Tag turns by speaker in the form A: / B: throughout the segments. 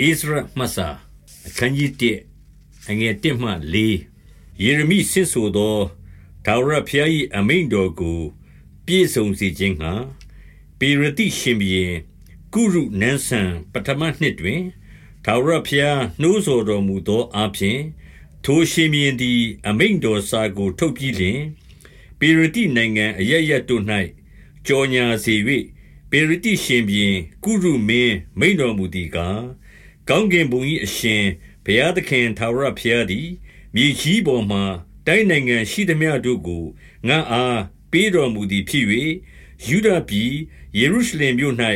A: ဣသရမှတ်စာအခန်းကြီး1အငယ်1မှ4ယေရမိဆင့်ဆိုသောဒါဝရဖျား၏အမိန်တော်ကို ပြည့်စုံစေခြင်းငှာပေရတိရှင်ဘီရင်ကုရုနန်းဆန်ပထမနှစ်တွင်ဒါဝရဖျားနှိုးဆော်တော်မူသောအဖြစ်ထိုရှင်ဘီရင်သည် အမိန်တော်စာကို ထုတ်ပြီးလျှင်ပေရတိနိုင်ငံအရရတို့၌ကြော်ညာစေ၍ပေရတိရှင်ဘီရင်ကုရုမင်းမိန်တော်မူသည်ကား ကောင်းကင်ဘုံ၏အရှင်ဘုရားသခင်ထာဝရဘုရားသည်မြေကြီးပေါ်မှတိုင်းနိုင်ငံရှိသမျှတို့ကိုငါအားပေးတော်မူသည်ဖြစ်၍ယူဒပြည်ယေရုရှလင်မြို့၌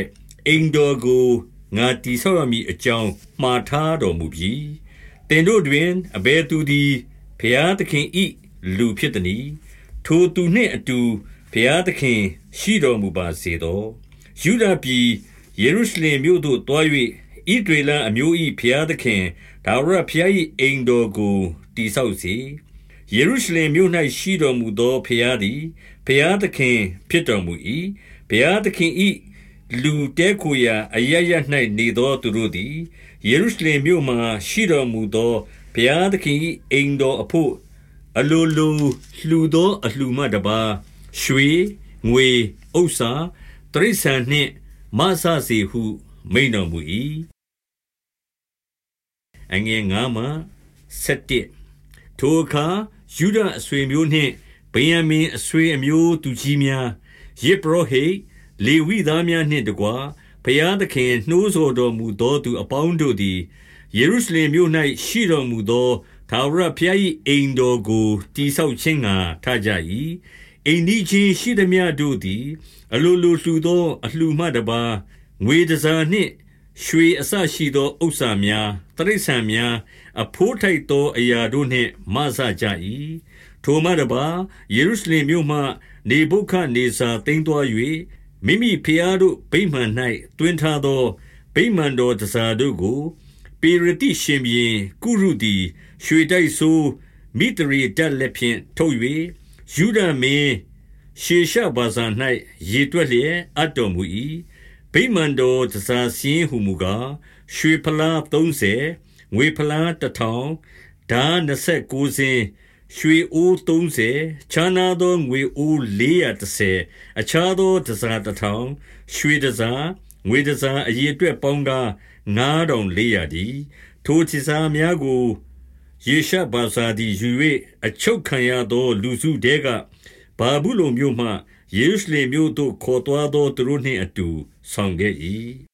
A: အိမ်တော်ကိုငါတည်ဆောက်ရမည်အကြောင်းမှားထားတော်မူပြီးတင်တို့တွင်အဘယ်သူသည်ဘုရားသခင်ဤလူဖြစ်သည်။ထိုသူနှင့်အတူဘုရားသခင်ရှိတော်မူပါစေသောယူဒပြည်ယေရုရှလင်မြို့သို့တွား၍ ဣဒရေလအမျိုး၏ဘုရားသခင်ဒါဝရဘုရား၏အိမ်တော်ကိုတိဆောက်စေယေရုရှလင်မြို့၌ရှိတော်မူသောဘုရားသည်ဘုရားသခင်ဖြစ်တော်မူ၏ဘုရားသခင်၏လူတဲခိုရာအရရ၌နေသောသူတို့သည်ယေရုရှလင်မြို့မှရှိတော်မူသောဘုရားသခင်၏အိမ်တော်အဖို့အလိုလိုလှူသောအလှူမှတပါရွှေငွေဥစ္စာတရိษံနှင့်မဆစေဟု မိန်တော်မူ၏ အငယ်9မှ17ထိုအခါယူဒအဆွေမျိုးနှင့်ဗင်ယမင်အဆွေအမျိုးသူကြီးများယေဘရဟိလေဝိသားများနှင့်တကွာဘုရားသခင်နှိုးဆော်တော်မူသောသူအပေါင်းတို့သည်ယေရုရှလင်မြို့၌ရှိတော်မူသောသာဝရဘုရား၏အိမ်တော်ကိုတိဆောက်ခြင်းငှာထားကြ၏အိမ်ဒီချင်းရှိသည်များတို့သည် အလိုလိုလှူသောအလှူမှတပါငွေတစားနှင့် ရွှေအစရှိသောဥစ္စာများတရိษံများ အဖိုးထိုက်သောအရာတို့နှင့်မဆကြ၏ထိုမှတပါယေရုရှလင်မြို့မှနေဗုခဒ်နေဇာတိမ်သွား၍မိမိဖျားတို့ဗိမာန်၌တွင်ထားသောဗိမာန်တော်တစားတို့ကိုပေရတိရှင်ဘီကုရုသည်ရွှေတိုက်ဆိုးမိတရီတက်လက်ဖြင့်ထုတ်၍ယူဒမင်းရှေရှဘာဇာ၌ရေတွက်လျက်အပ်တော်မူ၏ ဗိမာန်တော်တစားစင်းဟုမူကားရွှေဖလား30ငွေဖလား1000ဓာ29စင်းရွှေအိုး30ခြားနာသောငွေအိုး430အခြားသောတစား1000ရွှေတစားငွေတစားအရေအတွက်ပေါင်းကား9400ဒီထိုတစားများကိုယေရှဘာသာသည်ယူ၍အချုပ်ခံရသော လူစုတဲကဘာဘူးလုံမြို့မှ ယေရုရှလင်မြို့သို့ခေါ်သွားသောသူတို့နှင့်အတူ ဆောင်ခဲ့၏